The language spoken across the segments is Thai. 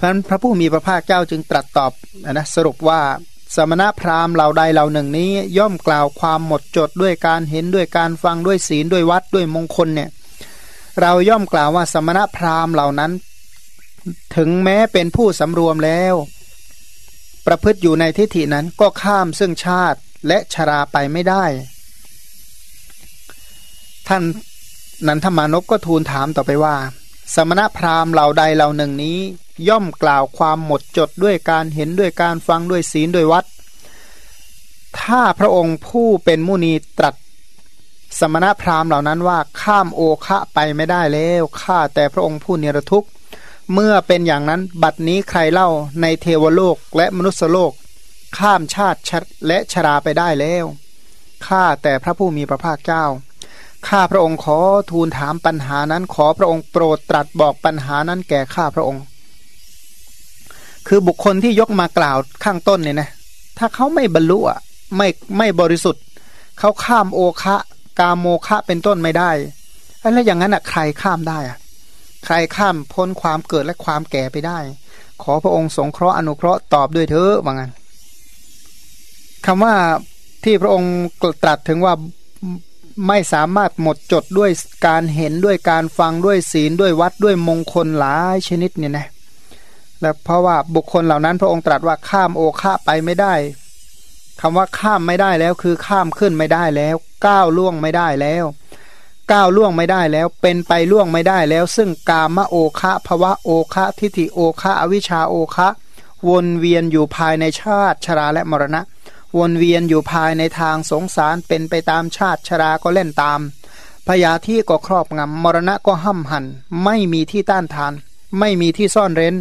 เพราะนั้นพระผู้มีพระภาคเจ้าจึงตรัสตอบนะสรุปว่าสมณพราหมณ์เหล่าใดเหล่าหนึ่งนี้ ย่อมกล่าวความหมดจดด้วยการเห็นด้วยการฟังด้วยศีลด้วยวัดด้วยมงคลเนี่ยเราย่อมกล่าวว่าสมณพราหมณ์เหล่านั้น ถึงแม้เป็นผู้สำรวมแล้ว ประพฤติอยู่ในทิฏฐินั้นก็ข้ามซึ่งชาติและชราไปไม่ได้ ท่านนันทมานพก็ทูลถามต่อไปว่า สมณพราหมณ์เหล่าใดเหล่าหนึ่งนี้ ย่อมกล่าวความหมดจดด้วยการเห็นด้วยการฟังด้วยศีลด้วยวัด ถ้าพระองค์ผู้เป็นมุนีตรัส สมณพราหมณ์เหล่านั้นว่าข้ามโอคะไปไม่ได้แล้วข้าแต่พระองค์ผู้เนรทุกข์เมื่อเป็นอย่างนั้นบัดนี้ใครเล่าในเทวโลกและมนุษยโลก ข้ามชาติและชราไปได้แล้วข้าแต่พระผู้มีพระภาคเจ้า ข้าพระองค์ขอทูลถามปัญหานั้น ขอพระองค์โปรดตรัสบอกปัญหานั้นแก่ข้าพระองค์ คือบุคคลที่ยกมากล่าวข้างต้นเนี่ยนะ ถ้าเขาไม่บรรลุอะไม่ไม่บริสุทธิ์ เขาข้ามโอคะกาโมคะเป็นต้นไม่ได้แล้วอย่างนั้นอะใครข้ามได้อะใครข้ามพ้นความเกิดและความแก่ไปได้ ขอพระองค์สงเคราะห์อนุเคราะห์ตอบด้วยเถอะว่างั้นคำว่าที่พระองค์ตรัสถึงว่า ไม่สามารถหมดจดด้วยการเห็นด้วยการฟังด้วยศีลด้วยวัดด้วยมงคลหลายชนิดเนี่ยนะและเพราะว่าบุคคลเหล่านั้นพระองค์ตรัสว่าข้ามโอคะไปไม่ได้คำว่าข้ามไม่ได้แล้วคือข้ามขึ้นไม่ได้แล้ว ก้าวล่วงไม่ได้แล้วก้าวล่วงไม่ได้แล้วเป็นไปล่วงไม่ได้แล้ว ซึ่งกามโอคะภวะโอคะทิฏฐิโอคะอวิชชาโอคะ วนเวียนอยู่ภายในชาติชราและมรณะ วนเวียนอยู่ภายในทางสงสารเป็นไปตามชาติชราก็เล่นตามพยาธิก็ครอบงำมรณะก็ห้ำหัน ไม่มีที่ต้านทาน ไม่มีที่ซ่อนเร้น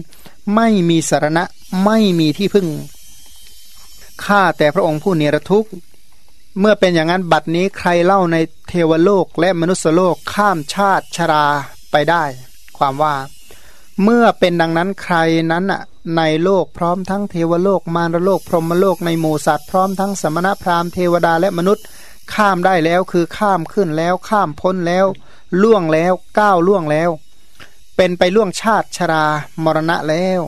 ไม่มีสารณะ ไม่มีที่พึ่งข้าแต่พระองค์ผู้เนรทุกข์เมื่อเป็นอย่างนั้นบัดนี้ใครเล่าในเทวโลกและมนุษยโลกข้ามชาติชราไปได้ ความว่า เมื่อเป็นดังนั้นใครนั้นอะในโลกพร้อมทั้งเทวโลกมารโลกพรหมโลกในหมู่สัตว์พร้อมทั้งสมณพราหมณ์เทวดาและมนุษย์ข้ามได้แล้วคือข้ามขึ้นแล้วข้ามพ้นแล้ว ล่วงแล้วก้าวล่วงแล้ว เป็นไปล่วงชาติชรามรณะแล้ว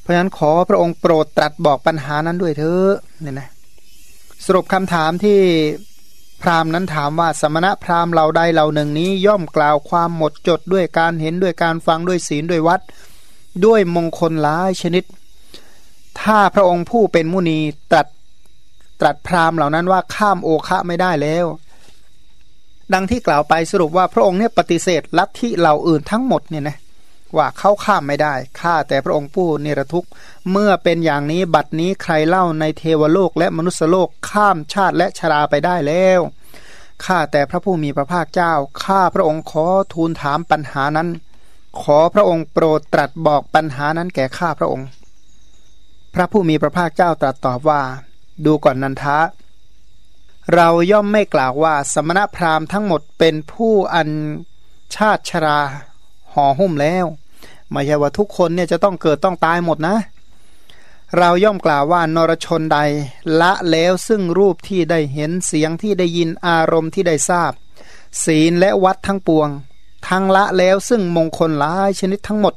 เพราะฉะนั้นขอพระองค์โปรดตรัสบอกปัญหานั้นด้วยเถอะเนี่ยนะสรุปคำถามที่ พราหมณ์นั้นถามว่าสมณะพราหมณ์เหล่าใดเหล่าหนึ่งนี้ย่อมกล่าวความหมดจดด้วยการเห็นด้วยการฟังด้วยศีลด้วยวัด ด้วยมงคลหลายชนิด ถ้าพระองค์ผู้เป็นมุนีตรัสตรัสพราหมณ์เหล่านั้นว่าข้ามโอคะไม่ได้แล้ว ดังที่กล่าวไปสรุปว่าพระองค์เนี่ยปฏิเสธลัทธิเหล่าอื่นทั้งหมดเนี่ยนะ ว่าเขาข้ามไม่ได้ ข้าแต่พระองค์ผู้เนรทุกข์ เมื่อเป็นอย่างนี้บัดนี้ใครเล่าในเทวโลกและมนุษยโลกข้ามชาติและชราไปได้แล้ว ข้าแต่พระผู้มีพระภาคเจ้า ข้าพระองค์ขอทูลถามปัญหานั้น ขอพระองค์โปรดตรัสบอกปัญหานั้นแก่ข้าพระองค์ พระผู้มีพระภาคเจ้าตรัสตอบว่า ดูก่อนนันทะ เราย่อมไม่กล่าวว่าสมณพราหมณ์ทั้งหมดเป็นผู้อันชาติชราห่อหุ้มแล้ว ไม่ใช่ว่าทุกคนเนี่ยจะต้องเกิดต้องตายหมดนะ เราย่อมกล่าวว่านรชนใด ละแล้วซึ่งรูปที่ได้เห็นเสียงที่ได้ยินอารมณ์ที่ได้ทราบ ศีลและวัดทั้งปวง ทั้งละแล้วซึ่งมงคลหลายชนิดทั้งหมด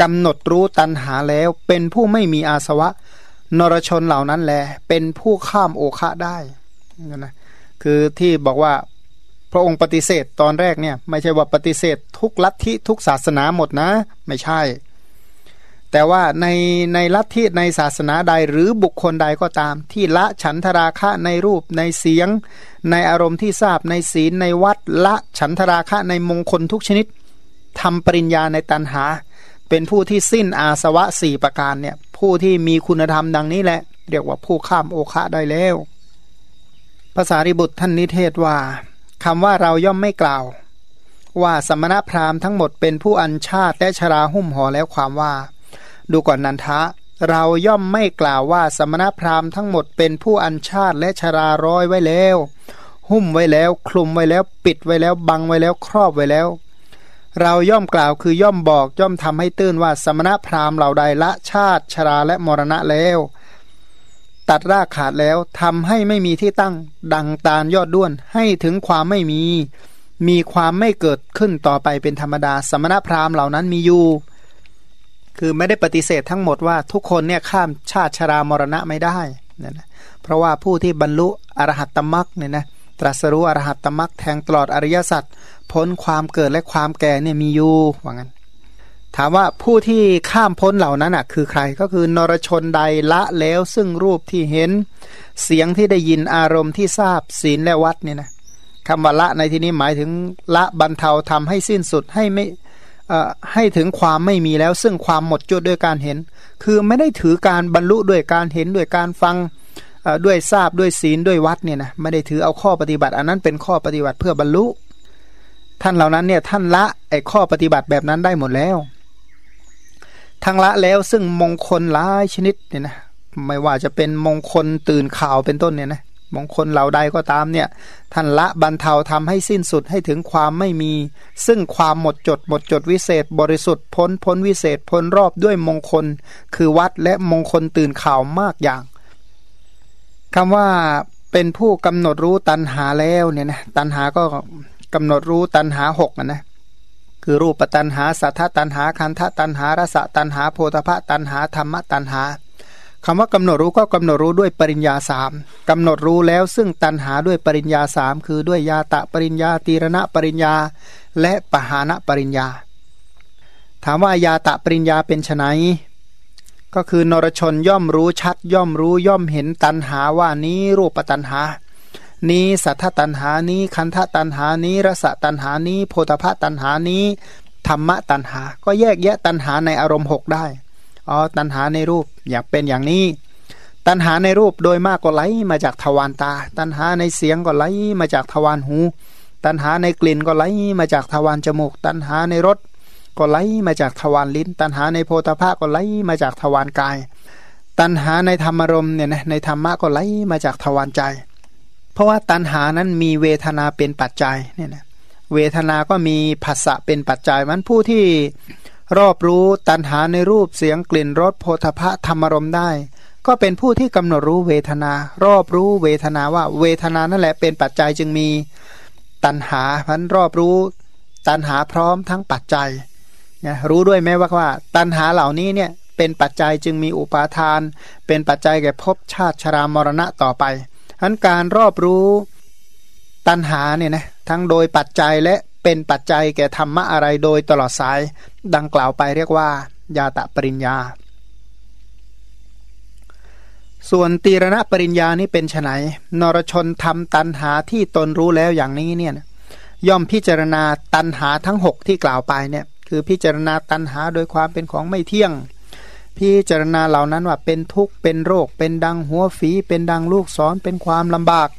กำหนดรู้ตันหาแล้วเป็นผู้ไม่มีอาสวะ นรชนเหล่านั้นแหละเป็นผู้ข้ามโอคะได้นะคือที่บอกว่า พระองค์ปฏิเสธตอนแรกเนี่ยไม่ใช่ว่าปฏิเสธทุกลัทธิทุกศาสนาหมดนะ ไม่ใช่ แต่ว่าในในลัทธิในศาสนาใดหรือบุคคลใดก็ตาม ที่ละฉันทราคะในรูปในเสียง ในอารมณ์ที่ทราบในศีลในวัดละฉันทราคะในมงคลทุกชนิดทำปริญญาในตันหา เป็นผู้ที่สิ้นอาสวะสี่ประการเนี่ยผู้ที่มีคุณธรรมดังนี้แหละ เรียกว่าผู้ข้ามโอคะได้แล้วภาษาริบุตรท่านนิเทศว่า คำว่าเราย่อมไม่กล่าว ว่าสมณพราหมณ์ทั้งหมดเป็นผู้อัญชาติและชราหุ้มห่อแล้วความว่า ดูก่อนนันทะ เราย่อมไม่กล่าวว่าสมณพราหมณ์ทั้งหมดเป็นผู้อัญชาติและชราร้อยไว้แล้ว หุ้มไว้แล้วคลุมไว้แล้วปิดไว้แล้วบังไว้แล้วครอบไว้แล้ว เราย่อมกล่าวคือย่อมบอกย่อมทำให้ตื้นว่าสมณพราหมณ์เหล่าใดละชาติชราและมรณะแล้ว ตัดรากขาดแล้วทำให้ไม่มีที่ตั้ง ดังตาลยอดด้วนให้ถึงความไม่มี มีความไม่เกิดขึ้นต่อไปเป็นธรรมดา สมณพราหมณ์เหล่านั้นมีอยู่ คือไม่ได้ปฏิเสธทั้งหมดว่าทุกคนเนี่ยข้ามชาติชรามรณะไม่ได้นะนะเพราะว่าผู้ที่บรรลุอรหัตตมรักเนี่ยนะตรัสรู้อรหัตตมรักแทงตลอดอริยสัจพ้นความเกิดและความแก่เนี่ยมีอยู่ว่างั้น ถามว่าผู้ที่ข้ามพ้นเหล่านั้นอะคือใครก็คือนรชนใดละแล้วซึ่งรูปที่เห็น เสียงที่ได้ยินอารมณ์ที่ทราบศีลและวัดเนี่ยนะคำว่าละในที่นี้หมายถึงละบรรเทาทำให้สิ้นสุดให้ไม่ให้ถึงความไม่มีแล้ว ซึ่งความหมดจดด้วยการเห็น คือไม่ได้ถือการบรรลุด้วยการเห็นด้วยการฟังด้วยทราบด้วยศีลด้วยวัดเนี่ยนะไม่ได้ถือเอาข้อปฏิบัติ อันนั้นเป็นข้อปฏิบัติเพื่อบรรลุ ท่านเหล่านั้นเนี่ยท่านละไอ้ข้อปฏิบัติแบบนั้นได้หมดแล้ว ทั้งละแล้วซึ่งมงคลหลายชนิดเนี่ยนะไม่ว่าจะเป็นมงคลตื่นข่าวเป็นต้นเนี่ยนะมงคลเหล่าใดก็ตามเนี่ยท่านละบรรเทาทำให้สิ้นสุดให้ถึงความไม่มี ซึ่งความหมดจดหมดจดวิเศษ บริสุทธิ์พ้นพ้นวิเศษพ้นรอบด้วยมงคล คือวัดและมงคลตื่นข่าวมากอย่างคำว่าเป็นผู้กำหนดรู้ตันหาแล้วเนี่ยนะตันหาก็กำหนดรู้ตันหาหกนะนะ คือรูปตันหาสัทธตันหาคันธตันหารสตันหาโพธพะตันหาธรรมตันหาคำว่ากำหนดรู้ก็กำหนดรู้ด้วยปริญญาสามกำหนดรู้แล้วซึ่งตันหาด้วยปริญญาสามคือด้วยยาตะปริญญาตีรณะปริญญา และปหานะปริญญา ถามว่ายาตะปริญญาเป็นไนก็คือนรชนย่อมรู้ชัดย่อมรู้ย่อมเห็นตันหาว่านี้รูปตันหา นี้สัทธตันหานี้ คันธตันหานี้รสตันหานี้ โพธพะตันหานี้ธรรมะตันหา ก็แยกแยะตันหาในอารมณ์หกได้อ๋อตันหาในรูปอยากเป็นอย่างนี้ ตันหาในรูปโดยมากก็ไหลมาจากทวารตา ตันหาในเสียงก็ไหลมาจากทวารหู ตันหาในกลิ่นก็ไหลมาจากทวารจมูก ตันหาในรสก็ไหลมาจากทวารลิ้น ตันหาในโพธาภาก็ไหลมาจากทวารกาย ตันหาในธรรมรมเนี่ยนะในธรรมะก็ไหลมาจากทวารใจ เพราะว่าตันหานั้นมีเวทนาเป็นปัจจัยเนี่ยนะเวทนาก็มีภาษะเป็นปัจจัยมันผู้ที่รอบรู้ตันหาในรูปเสียงกลิ่นรสโพธพะธรรมรมได้ ก็เป็นผู้ที่กำหนดรู้เวทนา รอบรู้เวทนาว่าเวทนานั่นแหละเป็นปัจจัยจึงมีตันหาพันรอบรู้ตันหาพร้อมทั้งปัจจัยนะรู้ด้วยไหมว่าว่า ตันหาเหล่านี้เนี่ยเป็นปัจจัยจึงมีอุปาทาน เป็นปัจจัยแก่ภพชาติชรามรณะต่อไป ทั้นการรอบรู้ตันหาเนี่ยนะทั้งโดยปัจจัยและเป็นปัจจัยแก่ธรรมะอะไรโดยตลอดสายดังกล่าวไปเรียกว่า ยาตะปริญญา ส่วนตีรณะปริญญานี่เป็นไฉนนรชนทำตันหาที่ตนรู้แล้วอย่างนี้เนี่ยย่อมพิจารณาตันหาทั้งหกที่กล่าวไปเนี่ยคือพิจารณาตันหาโดยความเป็นของไม่เที่ยง พิจารณาเหล่านั้นว่าเป็นทุกข์เป็นโรค เป็นดังหัวฝีเป็นดังลูกศรเป็นความลำบาก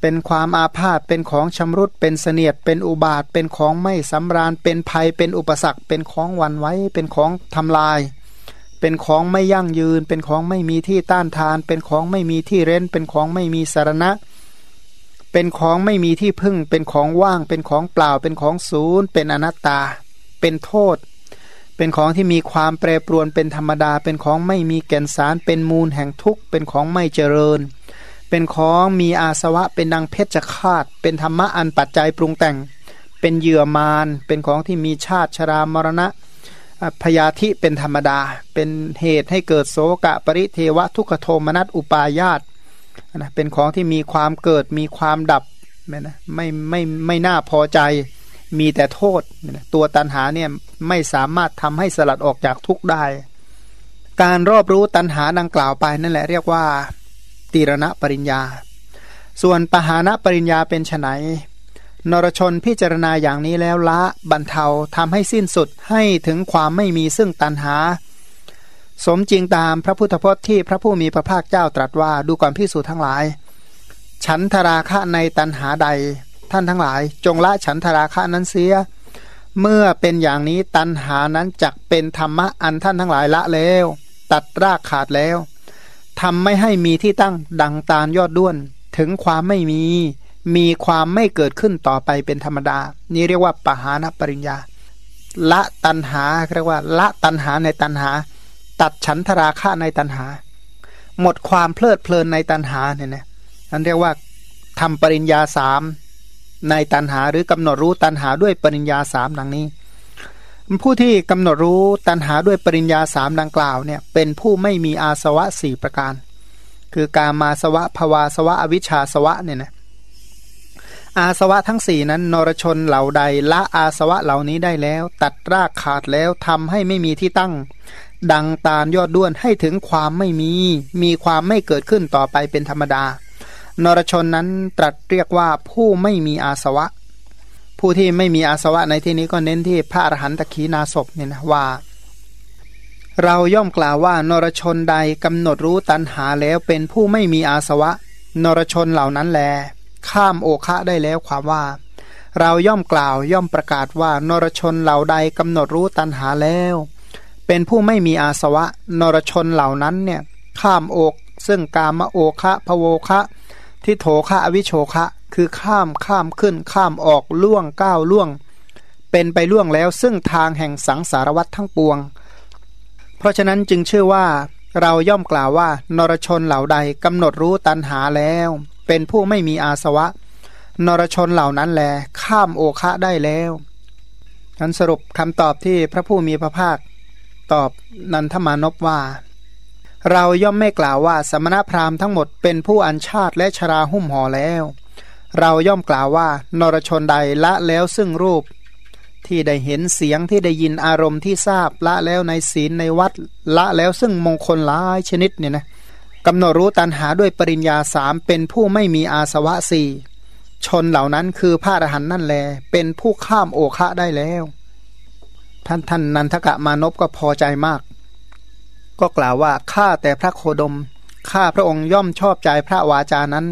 เป็นความอาพาธเป็นของชำรุดเป็นเสนียดเป็นอุบาทเป็นของไม่สำราญ เป็นภัยเป็นอุปสรรค เป็นของวันไว้ เป็นของทำลาย เป็นของไม่ยั่งยืน เป็นของไม่มีที่ต้านทาน เป็นของไม่มีที่เร้น เป็นของไม่มีสารณะ เป็นของไม่มีที่พึ่ง เป็นของว่าง เป็นของเปล่า เป็นของศูนย์ เป็นอนัตตา เป็นโทษ เป็นของที่มีความแปรปรวนเป็นธรรมดา เป็นของไม่มีแก่นสาร เป็นมูลแห่งทุกข์ เป็นของไม่เจริญ เป็นของมีอาสวะ เป็นดังเพชฌฆาต เป็นธรรมะอันปัจจัยปรุงแต่ง เป็นเหยื่อมาร เป็นของที่มีชาติชรามรณะพยาธิเป็นธรรมดา เป็นเหตุให้เกิดโสกะปริเทวะทุกขโทมนัสอุปายาตนะเป็นของที่มีความเกิดมีความดับไม่นะไม่ไม่ไม่น่าพอใจ มีแต่โทษ ตัวตันหาเนี่ยไม่สามารถทำให้สลัดออกจากทุกได้ การรอบรู้ตันหาดังกล่าวไปนั่นแหละเรียกว่า ตีรณปริญญา ส่วนปหานะปริญญาเป็นไนนรชนพิจารณาอย่างนี้แล้วละบรรเทาทำให้สิ้นสุดให้ถึงความไม่มีซึ่งตันหา สมจริงตามพระพุทธพจน์ที่พระผู้มีพระภาคเจ้าตรัสว่าดูก่อนพิสูจน์ทั้งหลาย ฉันทราคะในตันหาใด ท่านทั้งหลาย จงละฉันทราคะนั้นเสีย เมื่อเป็นอย่างนี้ตันหานั้นจักเป็นธรรมะอันท่านทั้งหลายละแล้ว ตัดรากขาดแล้วทำไม่ให้มีที่ตั้งดังตาลยอดด้วน ถึงความไม่มี มีความไม่เกิดขึ้นต่อไปเป็นธรรมดา นี่เรียกว่าปหานปริญญา ละตันหาเรียกว่า ละตันหาในตันหา ตัดฉันทราคะในตันหา หมดความเพลิดเพลินในตันหาเนี่ยนะนั่นเรียกว่าทำปริญญาสาม ในตันหาหรือกำหนดรู้ตันหาด้วยปริญญาสามดังนี้ ผู้ที่กำหนดรู้ตันหาด้วยปริญญาสามดังกล่าวเนี่ยเป็นผู้ไม่มีอาสวะสี่ประการ คือการมาสวะภวาสวะอวิชชาสวะเนี่ยนะอาสวะทั้งสี่นั้น นรชนเหล่าใดละอาสวะเหล่านี้ได้แล้ว ตัดรากขาดแล้วทำให้ไม่มีที่ตั้ง ดังตาลยอดด้วนให้ถึงความไม่มี มีความไม่เกิดขึ้นต่อไปเป็นธรรมดา นรชนนั้นตรัสเรียกว่าผู้ไม่มีอาสวะ ผู้ที่ไม่มีอาสวะในที่นี้ก็เน้นที่พระอรหันตขีนาศพเนี่ยนะว่า เราย่อมกล่าวว่านรชนใดกำหนดรู้ตันหาแล้วเป็นผู้ไม่มีอาสวะ นรชนเหล่านั้นแล ข้ามโอคะได้แล้วความว่า เราย่อมกล่าวย่อมประกาศว่านรชนเหล่าใดกำหนดรู้ตันหาแล้ว เป็นผู้ไม่มีอาสวะ นรชนเหล่านั้นเนี่ยข้ามโอกซึ่งกามโอคะพโวคะ ที่โถคะอวิโชคะ คือข้ามข้ามขึ้นข้ามออกล่วงก้าวล่วง เป็นไปล่วงแล้วซึ่งทางแห่งสังสารวัตทั้งปวง เพราะฉะนั้นจึงเชื่อว่า เราย่อมกล่าวว่านรชนเหล่าใดกำหนดรู้ตันหาแล้ว เป็นผู้ไม่มีอาสวะ นรชนเหล่านั้นแล ข้ามโอคะได้แล้วฉันสรุปคำตอบที่พระผู้มีพระภาค ตอบนันทมานพว่า เราย่อมไม่กล่าวว่าสมณพราหมณ์ทั้งหมดเป็นผู้อัญชาติและชราหุ้มห่อแล้ว เราย่อมกล่าวว่านรชนใดละแล้วซึ่งรูป ที่ได้เห็นเสียงที่ได้ยินอารมณ์ที่ทราบละแล้วในศีลในวัดละแล้วซึ่งมงคลหลายชนิดเนี่ยนะกำหนดรู้ตันหาด้วยปริญญาสามเป็นผู้ไม่มีอาสวะสี่ชนเหล่านั้นคือพระอรหันต์นั่นแล เป็นผู้ข้ามโอคะได้แล้ว ท่านท่านนันทกะมานพก็พอใจมาก ก็กล่าวว่าข้าแต่พระโคดมข้าพระองค์ย่อมชอบใจพระวาจานั้น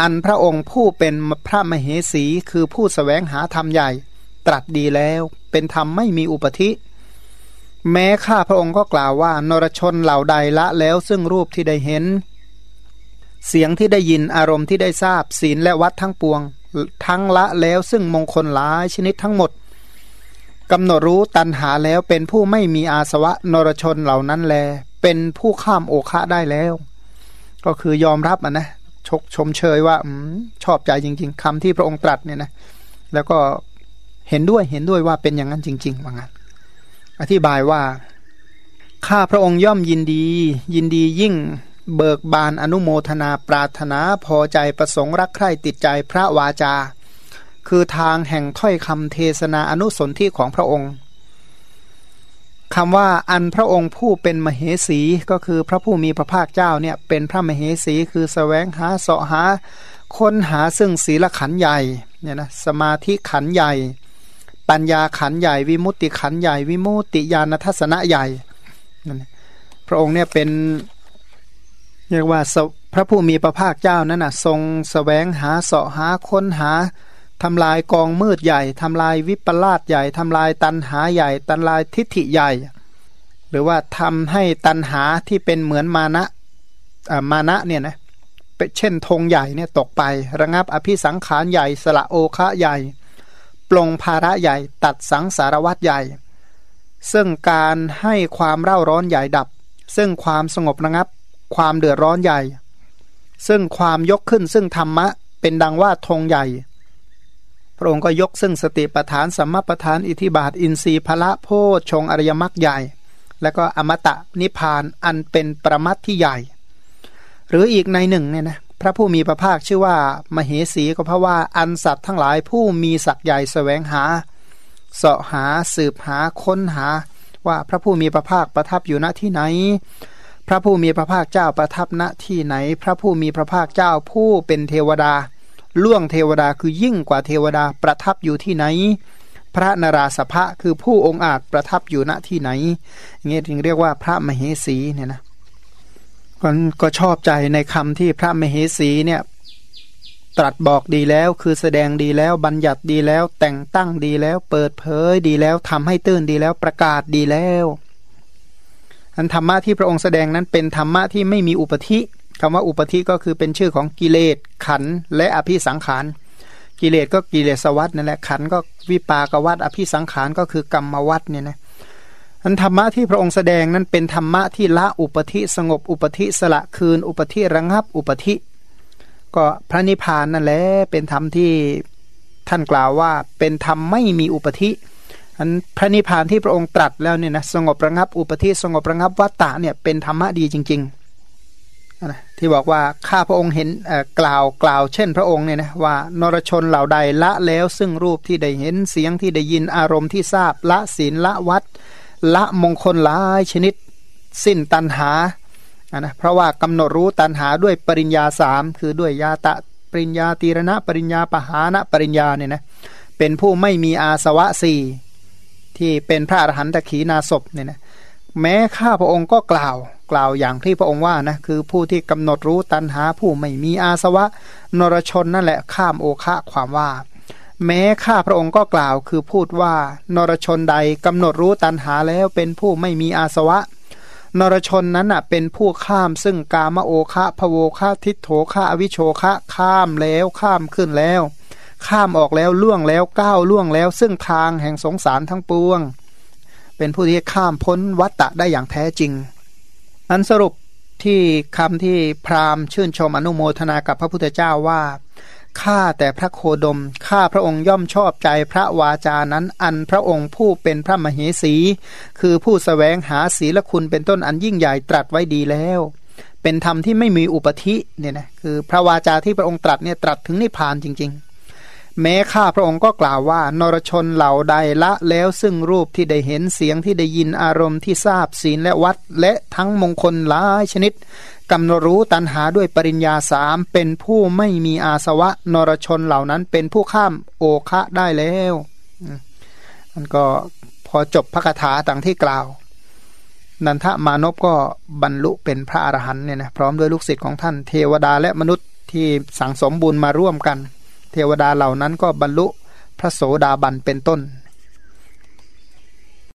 อันพระองค์ผู้เป็นพระมเหสีคือผู้สแสวงหาธรรมใหญ่ ตรัสดีแล้วเป็นธรรมไม่มีอุปธิ แม้ข้าพระองค์ก็กล่าวว่านรชนเหล่าใดละแล้วซึ่งรูปที่ได้เห็น เสียงที่ได้ยินอารมณ์ที่ได้ทราบศีลและวัดทั้งปวง ทั้งละแล้วซึ่งมงคลหลายชนิดทั้งหมด กำหนดรู้ตันหาแล้วเป็นผู้ไม่มีอาสวะนรชนเหล่านั้นแล เป็นผู้ข้ามโอคะได้แล้ว ก็คือยอมรับอะนะชกชมเชยว่าอชอบใจจริง ๆคำที่พระองค์ตรัสเนี่ยนะแล้วก็เห็นด้วยเห็นด้วยว่าเป็นอย่างนั้นจริง ๆ ว่างั้น อธิบายว่า ข้าพระองค์ย่อมยินดี ยินดียิ่ง เบิกบานอนุโมทนาปรารถนาพอใจประสงค์รักใคร่ติดใจพระวาจา คือทางแห่งถ้อยคำเทศนาอนุสนที่ของพระองค์คำว่าอันพระองค์ผู้เป็นมเหสีก็คือพระผู้มีพระภาคเจ้าเนี่ยเป็นพระมเหสีคือสแสวงหาเสาะหาค้นหาซึ่งศีลขันใหญ่เนี่ยนะสมาธิขันใหญ่ ปัญญาขันใหญ่ วิมุตติขันใหญ่ วิมุตติญาณทัศนะใหญ่พระองค์เนี่ยเป็นเรียกว่าพระผู้มีพระภาคเจ้านั้นนะทรงสแสวงหาเสาะหาค้นหา ทำลายกองมืดใหญ่ทำลายวิปลาสใหญ่ทำลายตันหาใหญ่ตันลายทิฏฐิใหญ่ หรือว่าทำให้ตันหาที่เป็นเหมือนมานะมานะเนี่ยนะเช่นธงใหญ่เนี่ยตกไประงับอภิสังขารใหญ่ สละโอคะใหญ่ ปลงภาระใหญ่ตัดสังสารวัตรใหญ่ ซึ่งการให้ความเร่าร้อนใหญ่ดับ ซึ่งความสงบระงับ ความเดือดร้อนใหญ่ ซึ่งความยกขึ้นซึ่งธรรมะเป็นดังว่าธงใหญ่ พระองค์ก็ยกซึ่งสติปทานสัมมาปทานอิทิบาทอินทรีย์พละโพชงอริยมรรคใหญ่ แล้วก็อมตะนิพานอันเป็นประมัติที่ใหญ่ หรืออีกในหนึ่งเนี่ยนะพระผู้มีพระภาคชื่อว่า มเหสีก็เพราะว่าอันสัตว์ทั้งหลายผู้มีศักย์ใหญ่สแสวงหาเสาะหาสืบหาค้นหา ว่าพระผู้มีพระภาคประทับอยู่ณที่ไหน พระผู้มีพระภาคเจ้าประทับณที่ไหน พระผู้มีพระภาคเจ้าผู้เป็นเทวดา ล่วงเทวดาคือยิ่งกว่าเทวดาประทับอยู่ที่ไหน พระนราสภะคือผู้องค์อาจประทับอยู่ณที่ไหนเงี้ยจึงเรียกว่าพระมเหสีเนี่ยนะก็ชอบใจในคำที่พระมเหสีเนี่ยตรัสบอกดีแล้วคือแสดงดีแล้วบัญญัติดีแล้ว แต่งตั้งดีแล้วเปิดเผยดีแล้วทำให้ตื่นดีแล้วประกาศดีแล้วอันธรรมะที่พระองค์แสดงนั้นเป็นธรรมะที่ไม่มีอุปธิ คำว่าอุปธิก็คือเป็นชื่อของกิเลสขันและอภิสังขารกิเลสก็กิเลสวัตนั่นแหละขันก็วิปากวัตอภิสังขารก็คือกรรมวัตเนี่ยนะอันธรรมะที่พระองค์แสดงนั้นเป็นธรรมะที่ละอุปธิสงบอุปธิสละคืน อุปธิระงับอุปธิก็พระนิพพานนั่นแหละเป็นธรรมที่ท่านกล่าวว่าเป็นธรรมไม่มีอุปธิอันพระนิพพานที่พระองค์ตรัสแล้วเนี่ยนะสงบระงับอุปธิสงบระงับวัตตะเนี่ยเป็นธรรมะดีจริง ๆ นะที่บอกว่าข้าพระองค์เห็นกล่าวกล่าวเช่นพระองค์เนี่ยนะว่านรชนเหล่าใดละแล้วซึ่งรูปที่ได้เห็นเสียงที่ได้ยินอารมณ์ที่ทราบละศีลละวัด ละมงคลหลายชนิด สิ้นตันหาะนะเพราะว่ากำหนดรู้ตันหาด้วยปริญญาสามคือด้วยยาตะปริญญาตีรณะปริญญาปหานะปริญญาเนี่ยนะเป็นผู้ไม่มีอาสวะสี่ที่เป็นพระอรหันตขีนาศพเนี่ยนะแม้ข้าพระองค์ก็กล่าวกล่าวอย่างที่พระองค์ว่านะคือผู้ที่กำหนดรู้ตันหาผู้ไม่มีอาสวะ นรชนนั่นแหละข้ามโอคะความว่า แม้ข้าพระองค์ก็กล่าวคือพูดว่า นรชนใดกำหนดรู้ตันหาแล้วเป็นผู้ไม่มีอาสวะ นรชนนั้นอะเป็นผู้ข้ามซึ่งกามโอคะพโวคะทิโถคะอวิโชคะข้ามแล้วข้ามขึ้นแล้ว ข้ามออกแล้วล่วงแล้วก้าวล่วงแล้ว ซึ่งทางแห่งสงสารทั้งปวง เป็นผู้ที่ข้ามพ้นวัตตะได้อย่างแท้จริง อันสรุปที่คำที่พราหมณ์ชื่นชมอนุโมทนากับพระพุทธเจ้าว่าข้าแต่พระโคดมข้าพระองค์ย่อมชอบใจพระวาจานั้นอันพระองค์ผู้เป็นพระมเหสี คือผู้สแสวงหาศีลคุณเป็นต้นอันยิ่งใหญ่ตรัสไว้ดีแล้ว เป็นธรรมที่ไม่มีอุปธิเนี่ยนะคือพระวาจาที่พระองค์ตรัสเนี่ยตรัสถึงนิพพานจริง ๆ แม้ข้าพระองค์ก็กล่าวว่านรชนเหล่าใดละแล้วซึ่งรูปที่ได้เห็นเสียงที่ได้ยินอารมณ์ที่ทราบศีลและวัด และทั้งมงคลหลายชนิดกำหนดรู้ตันหาด้วยปริญญาสามเป็นผู้ไม่มีอาสวะ นรชนเหล่านั้นเป็นผู้ข้ามโอคะได้แล้วมันก็พอจบพระคาถาต่างที่กล่าว นันทมานพก็บรรลุเป็นพระอรหันต์เนี่ยนะพร้อมด้วยลูกศิษย์ของท่านเทวดาและมนุษย์ที่สังสมบุญมาร่วมกัน เทวดาเหล่านั้นก็บรรลุพระโสดาบันเป็นต้น